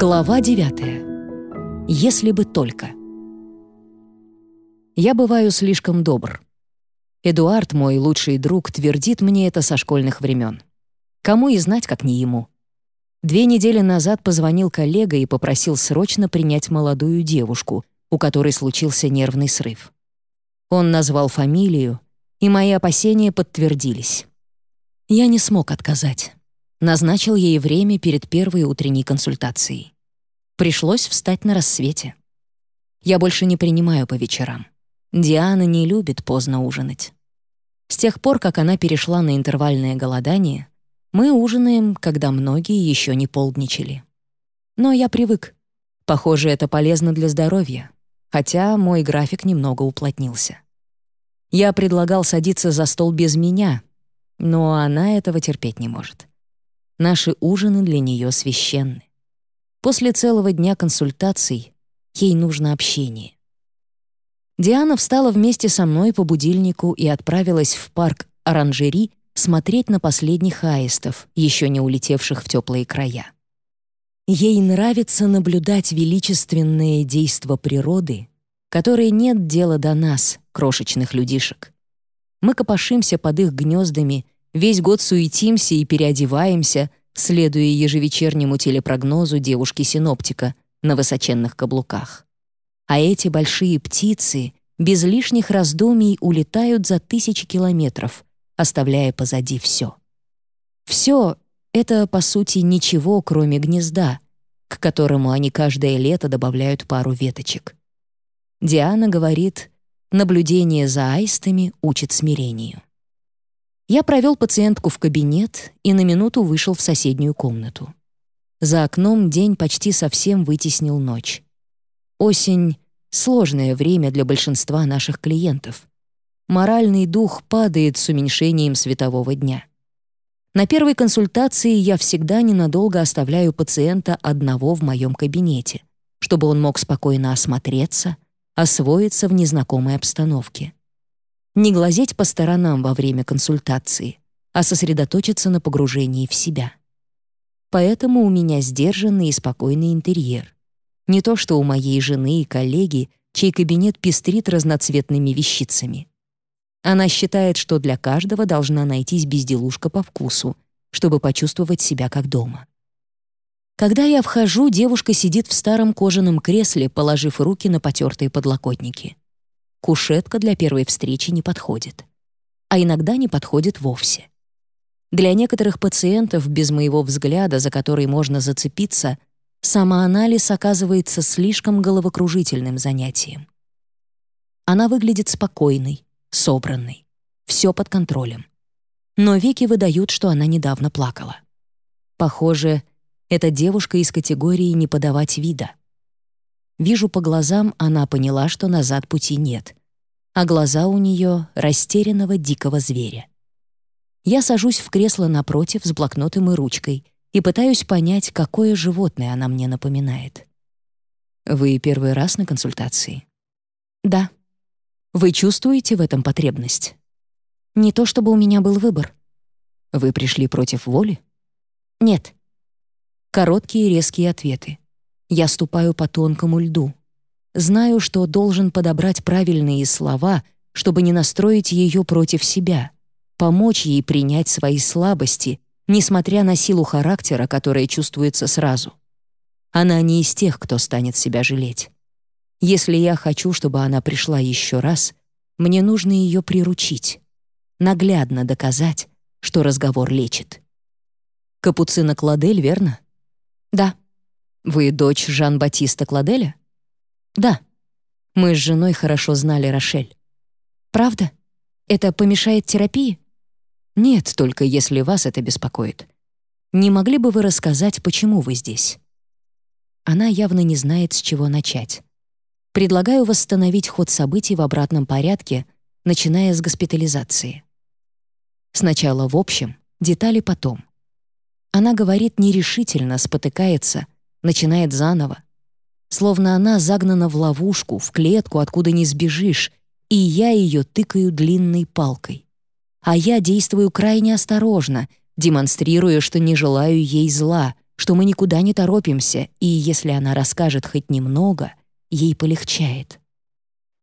Глава 9. Если бы только. Я бываю слишком добр. Эдуард, мой лучший друг, твердит мне это со школьных времен. Кому и знать, как не ему. Две недели назад позвонил коллега и попросил срочно принять молодую девушку, у которой случился нервный срыв. Он назвал фамилию, и мои опасения подтвердились. Я не смог отказать. Назначил ей время перед первой утренней консультацией. Пришлось встать на рассвете. Я больше не принимаю по вечерам. Диана не любит поздно ужинать. С тех пор, как она перешла на интервальное голодание, мы ужинаем, когда многие еще не полдничали. Но я привык. Похоже, это полезно для здоровья, хотя мой график немного уплотнился. Я предлагал садиться за стол без меня, но она этого терпеть не может. Наши ужины для нее священны. После целого дня консультаций ей нужно общение. Диана встала вместе со мной по будильнику и отправилась в парк Оранжери смотреть на последних аистов, еще не улетевших в теплые края. Ей нравится наблюдать величественное действо природы, которое нет дела до нас, крошечных людишек. Мы копошимся под их гнездами — Весь год суетимся и переодеваемся, следуя ежевечернему телепрогнозу девушки-синоптика на высоченных каблуках. А эти большие птицы без лишних раздумий улетают за тысячи километров, оставляя позади все. Все — это, по сути, ничего, кроме гнезда, к которому они каждое лето добавляют пару веточек. Диана говорит, наблюдение за аистами учит смирению. Я провел пациентку в кабинет и на минуту вышел в соседнюю комнату. За окном день почти совсем вытеснил ночь. Осень — сложное время для большинства наших клиентов. Моральный дух падает с уменьшением светового дня. На первой консультации я всегда ненадолго оставляю пациента одного в моем кабинете, чтобы он мог спокойно осмотреться, освоиться в незнакомой обстановке не глазеть по сторонам во время консультации, а сосредоточиться на погружении в себя. Поэтому у меня сдержанный и спокойный интерьер. Не то что у моей жены и коллеги, чей кабинет пестрит разноцветными вещицами. Она считает, что для каждого должна найтись безделушка по вкусу, чтобы почувствовать себя как дома. Когда я вхожу, девушка сидит в старом кожаном кресле, положив руки на потертые подлокотники кушетка для первой встречи не подходит. А иногда не подходит вовсе. Для некоторых пациентов, без моего взгляда, за который можно зацепиться, самоанализ оказывается слишком головокружительным занятием. Она выглядит спокойной, собранной, все под контролем. Но веки выдают, что она недавно плакала. Похоже, эта девушка из категории «не подавать вида». Вижу по глазам, она поняла, что назад пути нет. А глаза у нее растерянного дикого зверя. Я сажусь в кресло напротив с блокнотом и ручкой и пытаюсь понять, какое животное она мне напоминает. Вы первый раз на консультации? Да. Вы чувствуете в этом потребность? Не то чтобы у меня был выбор. Вы пришли против воли? Нет. Короткие резкие ответы. Я ступаю по тонкому льду. Знаю, что должен подобрать правильные слова, чтобы не настроить ее против себя, помочь ей принять свои слабости, несмотря на силу характера, которая чувствуется сразу. Она не из тех, кто станет себя жалеть. Если я хочу, чтобы она пришла еще раз, мне нужно ее приручить, наглядно доказать, что разговор лечит. Капуцина Кладель, верно? Да. Вы дочь Жан-Батиста Кладеля? Да. Мы с женой хорошо знали Рошель. Правда? Это помешает терапии? Нет, только если вас это беспокоит. Не могли бы вы рассказать, почему вы здесь? Она явно не знает, с чего начать. Предлагаю восстановить ход событий в обратном порядке, начиная с госпитализации. Сначала в общем, детали потом. Она говорит нерешительно, спотыкается — начинает заново. Словно она загнана в ловушку, в клетку, откуда не сбежишь, и я ее тыкаю длинной палкой. А я действую крайне осторожно, демонстрируя, что не желаю ей зла, что мы никуда не торопимся, и если она расскажет хоть немного, ей полегчает.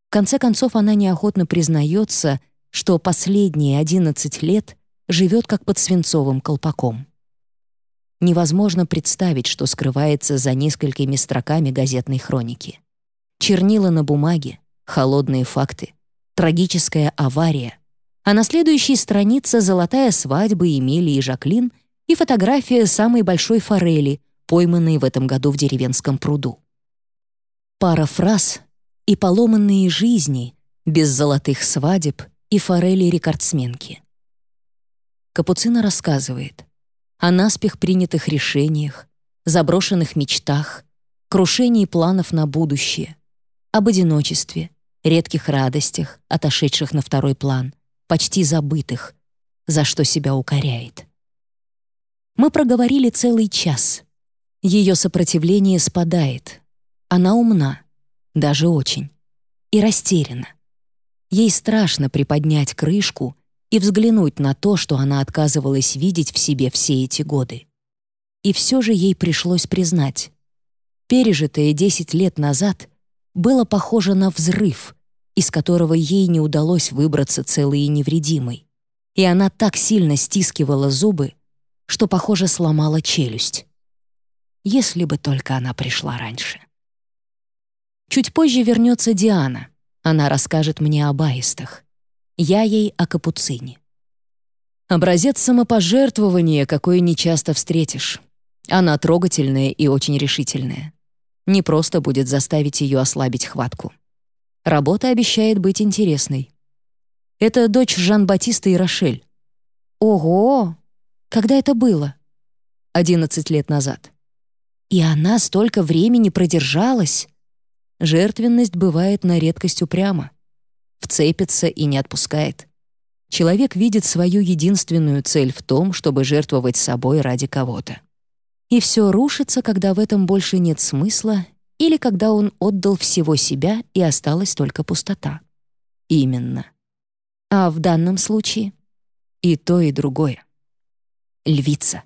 В конце концов, она неохотно признается, что последние 11 лет живет как под свинцовым колпаком. Невозможно представить, что скрывается за несколькими строками газетной хроники. Чернила на бумаге, холодные факты, трагическая авария, а на следующей странице золотая свадьба Эмилии и Жаклин и фотография самой большой форели, пойманной в этом году в деревенском пруду. Пара фраз и поломанные жизни без золотых свадеб и форели-рекордсменки. Капуцина рассказывает о наспех принятых решениях, заброшенных мечтах, крушении планов на будущее, об одиночестве, редких радостях, отошедших на второй план, почти забытых, за что себя укоряет. Мы проговорили целый час. Ее сопротивление спадает. Она умна, даже очень, и растеряна. Ей страшно приподнять крышку и взглянуть на то, что она отказывалась видеть в себе все эти годы. И все же ей пришлось признать. Пережитое 10 лет назад было похоже на взрыв, из которого ей не удалось выбраться целой и невредимой. И она так сильно стискивала зубы, что, похоже, сломала челюсть. Если бы только она пришла раньше. Чуть позже вернется Диана. Она расскажет мне об аистах. Я ей о капуцине. Образец самопожертвования, какой нечасто встретишь. Она трогательная и очень решительная. Не просто будет заставить ее ослабить хватку. Работа обещает быть интересной. Это дочь Жан-Батиста и Рошель. Ого! Когда это было? 11 лет назад. И она столько времени продержалась. Жертвенность бывает на редкость упряма. Вцепится и не отпускает. Человек видит свою единственную цель в том, чтобы жертвовать собой ради кого-то. И все рушится, когда в этом больше нет смысла или когда он отдал всего себя и осталась только пустота. Именно. А в данном случае и то, и другое. Львица.